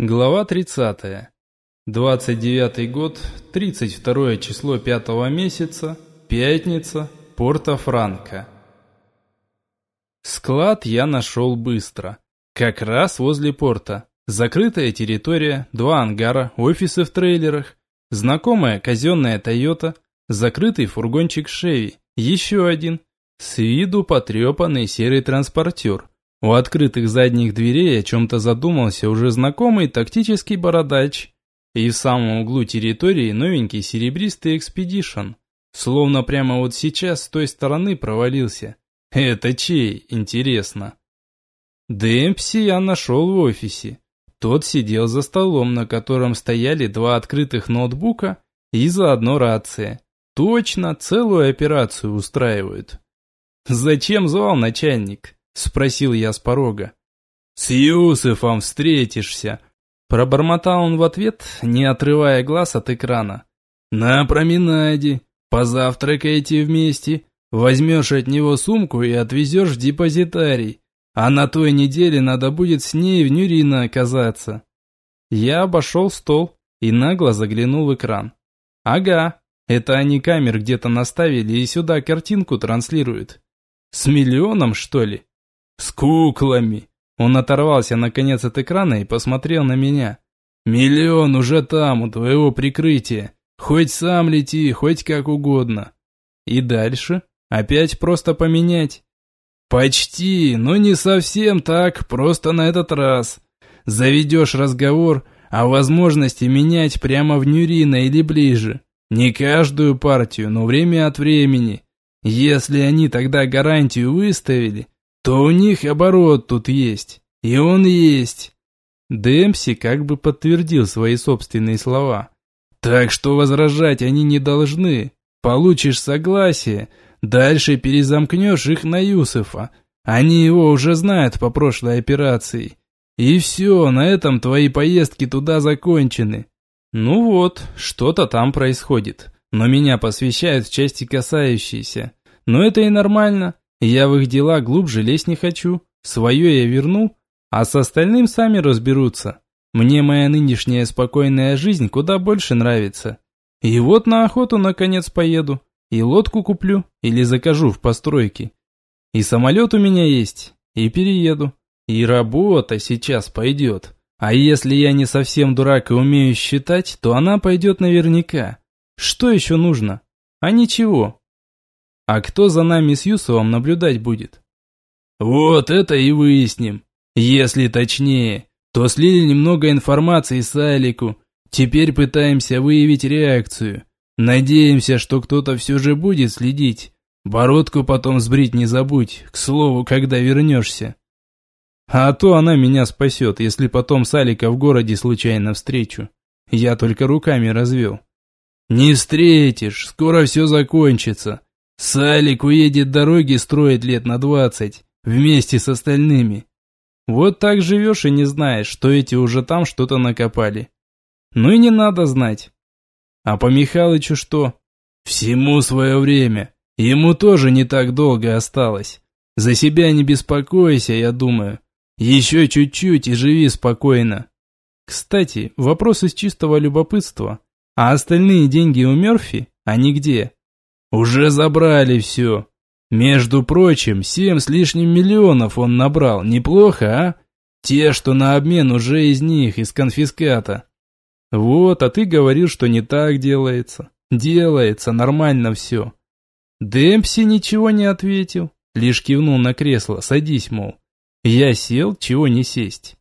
Глава 30. 29 год, 32 число пятого месяца, пятница, Порто-Франко. Склад я нашел быстро. Как раз возле порта. Закрытая территория, два ангара, офисы в трейлерах, знакомая казенная Тойота, закрытый фургончик Шеви, еще один, с виду потрепанный серый транспортер – у открытых задних дверей о чем-то задумался уже знакомый тактический бородач. И в самом углу территории новенький серебристый экспедишн. Словно прямо вот сейчас с той стороны провалился. Это чей, интересно? Демпси я нашел в офисе. Тот сидел за столом, на котором стояли два открытых ноутбука и заодно рация. Точно, целую операцию устраивают. Зачем звал начальник? Спросил я с порога. «С Юсефом встретишься!» Пробормотал он в ответ, не отрывая глаз от экрана. «На променаде, позавтракайте вместе, возьмешь от него сумку и отвезешь в депозитарий, а на той неделе надо будет с ней в Нюрино оказаться». Я обошел стол и нагло заглянул в экран. «Ага, это они камер где-то наставили и сюда картинку транслируют. С миллионом, что ли?» «С куклами!» Он оторвался наконец от экрана и посмотрел на меня. «Миллион уже там, у твоего прикрытия. Хоть сам лети, хоть как угодно». «И дальше? Опять просто поменять?» «Почти, но не совсем так, просто на этот раз. Заведешь разговор о возможности менять прямо в Нюрина или ближе. Не каждую партию, но время от времени. Если они тогда гарантию выставили, то у них оборот тут есть. И он есть. Демпси как бы подтвердил свои собственные слова. Так что возражать они не должны. Получишь согласие, дальше перезамкнешь их на Юсефа. Они его уже знают по прошлой операции. И все, на этом твои поездки туда закончены. Ну вот, что-то там происходит. Но меня посвящают в части касающиеся. Но это и нормально. Я в их дела глубже лезть не хочу. Свое я верну, а с остальным сами разберутся. Мне моя нынешняя спокойная жизнь куда больше нравится. И вот на охоту наконец поеду. И лодку куплю или закажу в постройке. И самолет у меня есть, и перееду. И работа сейчас пойдет. А если я не совсем дурак и умею считать, то она пойдет наверняка. Что еще нужно? А ничего, а кто за нами с Юсовым наблюдать будет? Вот это и выясним. Если точнее, то слили немного информации с Алику. Теперь пытаемся выявить реакцию. Надеемся, что кто-то все же будет следить. Бородку потом сбрить не забудь, к слову, когда вернешься. А то она меня спасет, если потом с Алика в городе случайно встречу. Я только руками развел. Не встретишь, скоро все закончится. Салик уедет дороги строить лет на двадцать, вместе с остальными. Вот так живешь и не знаешь, что эти уже там что-то накопали. Ну и не надо знать. А по Михалычу что? Всему свое время. Ему тоже не так долго осталось. За себя не беспокойся, я думаю. Еще чуть-чуть и живи спокойно. Кстати, вопрос из чистого любопытства. А остальные деньги у Мерфи, они где? Уже забрали все. Между прочим, семь с лишним миллионов он набрал. Неплохо, а? Те, что на обмен уже из них, из конфиската. Вот, а ты говорил, что не так делается. Делается, нормально все. Демпси ничего не ответил, лишь кивнул на кресло, садись, мол. Я сел, чего не сесть.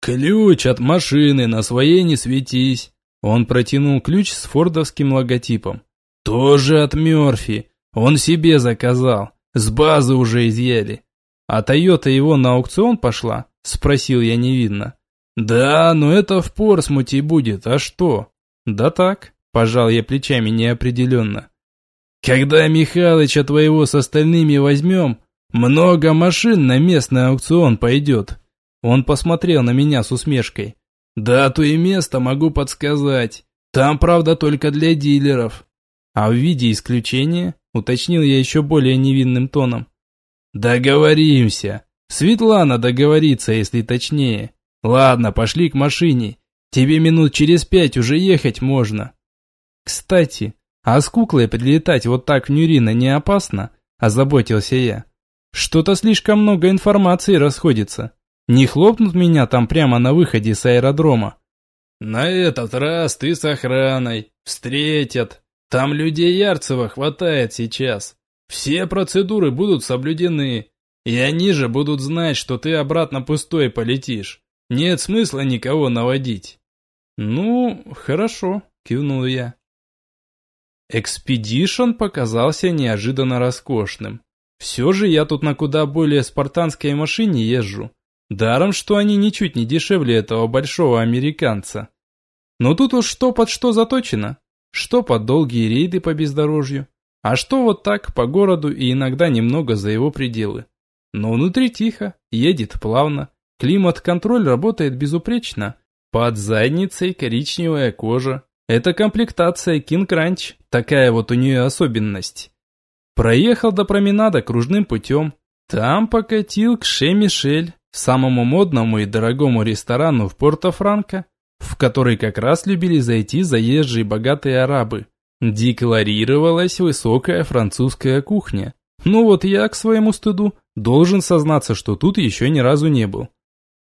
Ключ от машины, на своей не светись. Он протянул ключ с фордовским логотипом. Тоже от Мёрфи. Он себе заказал. С базы уже изъяли. А Тойота его на аукцион пошла? Спросил я невинно. Да, но это в Порсмуте будет, а что? Да так, пожал я плечами неопределенно. Когда Михалыча твоего с остальными возьмем, много машин на местный аукцион пойдет. Он посмотрел на меня с усмешкой. Дату и место могу подсказать. Там, правда, только для дилеров. А в виде исключения, уточнил я еще более невинным тоном. Договоримся. Светлана договорится, если точнее. Ладно, пошли к машине. Тебе минут через пять уже ехать можно. Кстати, а с куклой прилетать вот так в Нюрина не опасно? Озаботился я. Что-то слишком много информации расходится. Не хлопнут меня там прямо на выходе с аэродрома? На этот раз ты с охраной. Встретят. Там людей Ярцева хватает сейчас. Все процедуры будут соблюдены. И они же будут знать, что ты обратно пустой полетишь. Нет смысла никого наводить. «Ну, хорошо», – кивнул я. Экспедишн показался неожиданно роскошным. Все же я тут на куда более спартанской машине езжу. Даром, что они ничуть не дешевле этого большого американца. Но тут уж что под что заточено. Что под долгие рейды по бездорожью, а что вот так по городу и иногда немного за его пределы. Но внутри тихо, едет плавно, климат-контроль работает безупречно, под задницей коричневая кожа. Это комплектация King Ranch, такая вот у нее особенность. Проехал до променада кружным путем. Там покатил к Ше-Мишель, самому модному и дорогому ресторану в Порто-Франко, в который как раз любили зайти заезжие богатые арабы. Декларировалась высокая французская кухня. Ну вот я, к своему стыду, должен сознаться, что тут еще ни разу не был.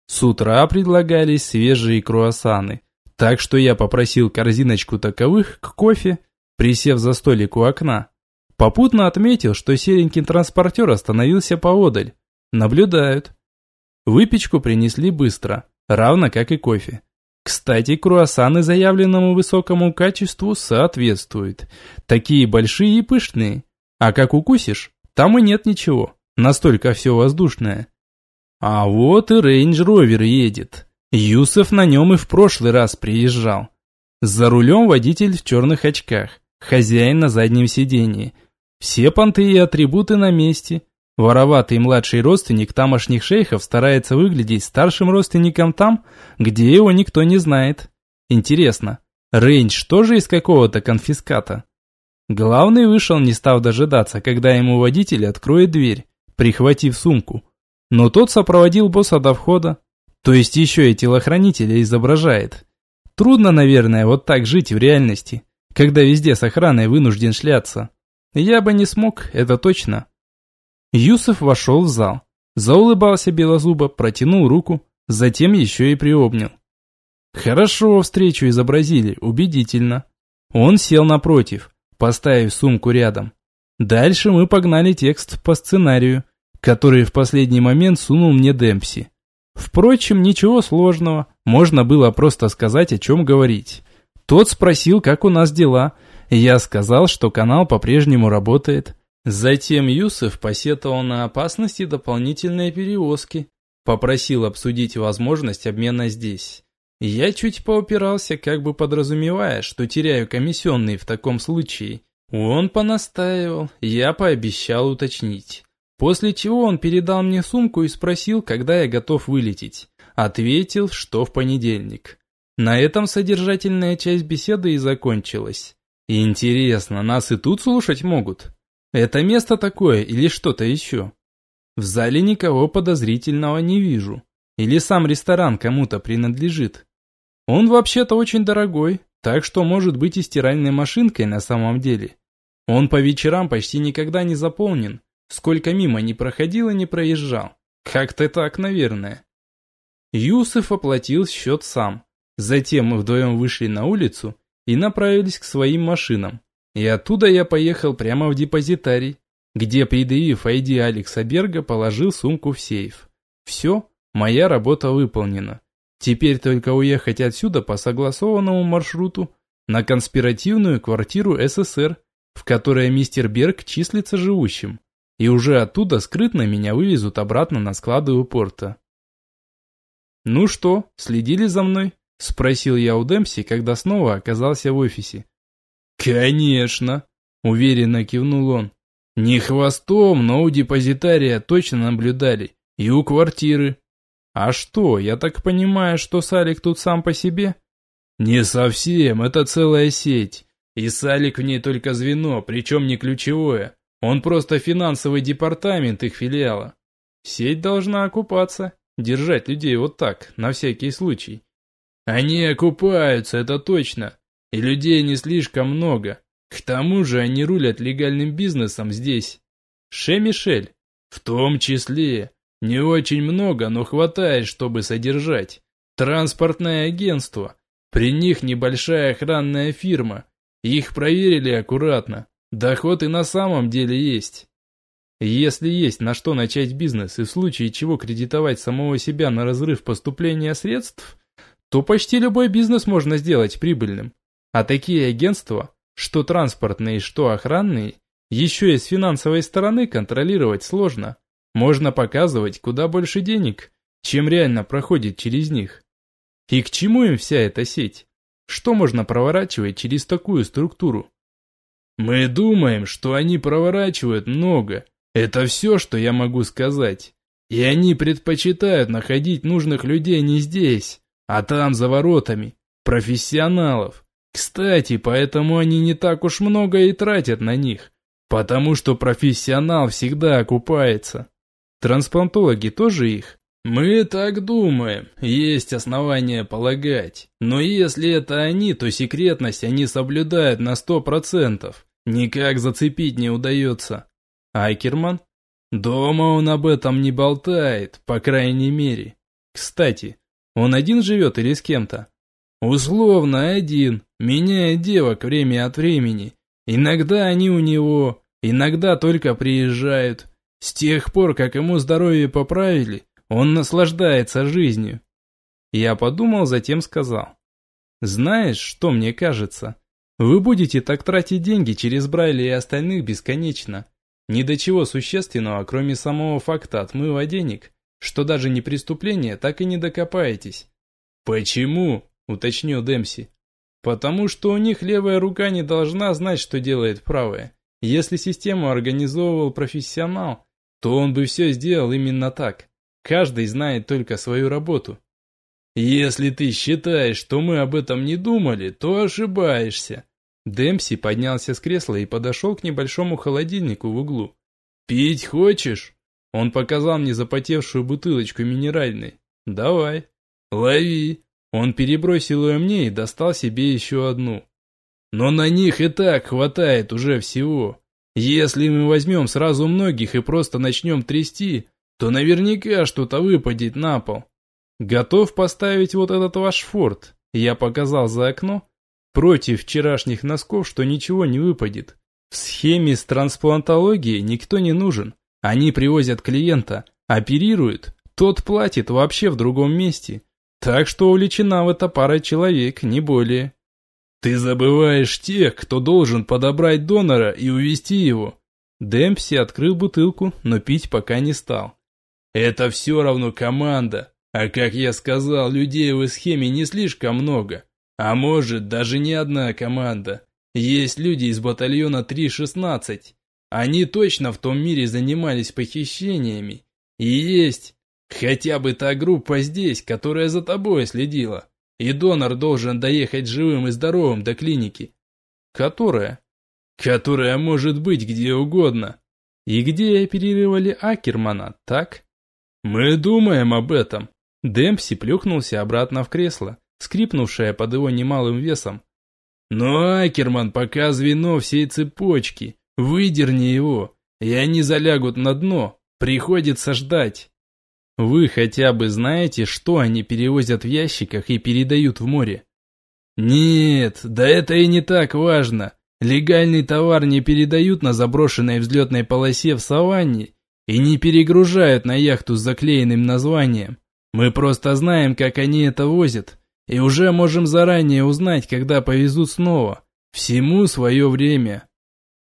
С утра предлагались свежие круассаны, так что я попросил корзиночку таковых к кофе, присев за столик у окна. Попутно отметил, что серенький транспортер остановился поодаль. Наблюдают. Выпечку принесли быстро, равно как и кофе. Кстати, круассаны заявленному высокому качеству соответствуют. Такие большие и пышные. А как укусишь, там и нет ничего. Настолько все воздушное. А вот и рейндж-ровер едет. Юсов на нем и в прошлый раз приезжал. За рулем водитель в черных очках, хозяин на заднем сидении. Все понты и атрибуты на месте. Вороватый младший родственник тамошних шейхов старается выглядеть старшим родственником там, где его никто не знает. Интересно, рейндж тоже из какого-то конфиската? Главный вышел, не став дожидаться, когда ему водитель откроет дверь, прихватив сумку. Но тот сопроводил босса до входа. То есть еще и телохранителя изображает. Трудно, наверное, вот так жить в реальности, когда везде с охраной вынужден шляться. Я бы не смог, это точно. Юсов вошел в зал. Заулыбался белозубо, протянул руку, затем еще и приобнял. Хорошо встречу изобразили, убедительно. Он сел напротив, поставив сумку рядом. Дальше мы погнали текст по сценарию, который в последний момент сунул мне Демпси. Впрочем, ничего сложного, можно было просто сказать, о чем говорить. Тот спросил, как у нас дела, я сказал, что канал по-прежнему работает. Затем Юсеф посетовал на опасности дополнительной перевозки, попросил обсудить возможность обмена здесь. Я чуть поупирался, как бы подразумевая, что теряю комиссионные в таком случае. Он понастаивал, я пообещал уточнить. После чего он передал мне сумку и спросил, когда я готов вылететь. Ответил, что в понедельник. На этом содержательная часть беседы и закончилась. Интересно, нас и тут слушать могут? Это место такое или что-то еще? В зале никого подозрительного не вижу. Или сам ресторан кому-то принадлежит. Он вообще-то очень дорогой, так что может быть и стиральной машинкой на самом деле. Он по вечерам почти никогда не заполнен, Сколько мимо не проходил и не проезжал. Как-то так, наверное. Юсеф оплатил счет сам. Затем мы вдвоем вышли на улицу и направились к своим машинам. И оттуда я поехал прямо в депозитарий, где, предъявив ID Алекса Берга, положил сумку в сейф. Все, моя работа выполнена. Теперь только уехать отсюда по согласованному маршруту на конспиративную квартиру СССР, в которой мистер Берг числится живущим и уже оттуда скрытно меня вывезут обратно на склады у порта. «Ну что, следили за мной?» – спросил я у Демпси, когда снова оказался в офисе. «Конечно!» – уверенно кивнул он. «Не хвостом, но у депозитария точно наблюдали. И у квартиры». «А что, я так понимаю, что Салик тут сам по себе?» «Не совсем, это целая сеть. И Салик в ней только звено, причем не ключевое. Он просто финансовый департамент их филиала. Сеть должна окупаться, держать людей вот так, на всякий случай. Они окупаются, это точно. И людей не слишком много. К тому же они рулят легальным бизнесом здесь. Ше-Мишель. В том числе. Не очень много, но хватает, чтобы содержать. Транспортное агентство. При них небольшая охранная фирма. Их проверили аккуратно. Доход и на самом деле есть. Если есть на что начать бизнес и в случае чего кредитовать самого себя на разрыв поступления средств, то почти любой бизнес можно сделать прибыльным. А такие агентства, что транспортные, что охранные, еще и с финансовой стороны контролировать сложно. Можно показывать куда больше денег, чем реально проходит через них. И к чему им вся эта сеть? Что можно проворачивать через такую структуру? Мы думаем, что они проворачивают много, это все, что я могу сказать. И они предпочитают находить нужных людей не здесь, а там за воротами. Профессионалов. Кстати, поэтому они не так уж много и тратят на них. Потому что профессионал всегда окупается. Трансплантологи тоже их? Мы так думаем, есть основания полагать. Но если это они, то секретность они соблюдают на сто процентов. Никак зацепить не удается. Айкерман? Дома он об этом не болтает, по крайней мере. Кстати, он один живет или с кем-то? Условно один, меняет девок время от времени. Иногда они у него, иногда только приезжают. С тех пор, как ему здоровье поправили, он наслаждается жизнью. Я подумал, затем сказал. Знаешь, что мне кажется? Вы будете так тратить деньги через Брайля и остальных бесконечно. Ни до чего существенного, кроме самого факта отмыва денег, что даже не преступление, так и не докопаетесь. «Почему?» – уточнил Демси. «Потому что у них левая рука не должна знать, что делает правая. Если систему организовывал профессионал, то он бы все сделал именно так. Каждый знает только свою работу». «Если ты считаешь, что мы об этом не думали, то ошибаешься», Демпси поднялся с кресла и подошел к небольшому холодильнику в углу. «Пить хочешь?» Он показал мне запотевшую бутылочку минеральной. «Давай». «Лови». Он перебросил ее мне и достал себе еще одну. «Но на них и так хватает уже всего. Если мы возьмем сразу многих и просто начнем трясти, то наверняка что-то выпадет на пол. Готов поставить вот этот ваш форт?» Я показал за окно, Против вчерашних носков, что ничего не выпадет. В схеме с трансплантологией никто не нужен. Они привозят клиента, оперируют, тот платит вообще в другом месте. Так что увлечена в это пара человек, не более. Ты забываешь тех, кто должен подобрать донора и увести его. Демпси открыл бутылку, но пить пока не стал. Это все равно команда. А как я сказал, людей в схеме не слишком много. А может, даже не одна команда. Есть люди из батальона 3.16. Они точно в том мире занимались похищениями. И есть хотя бы та группа здесь, которая за тобой следила. И донор должен доехать живым и здоровым до клиники. Которая? Которая может быть где угодно. И где оперировали Акермана, так? Мы думаем об этом. Демпси плюхнулся обратно в кресло скрипнувшая под его немалым весом. «Но, Акерман, пока звено всей цепочки, выдерни его, и они залягут на дно, приходится ждать». «Вы хотя бы знаете, что они перевозят в ящиках и передают в море?» «Нет, да это и не так важно. Легальный товар не передают на заброшенной взлетной полосе в саванне и не перегружают на яхту с заклеенным названием. Мы просто знаем, как они это возят, и уже можем заранее узнать, когда повезут снова. Всему свое время.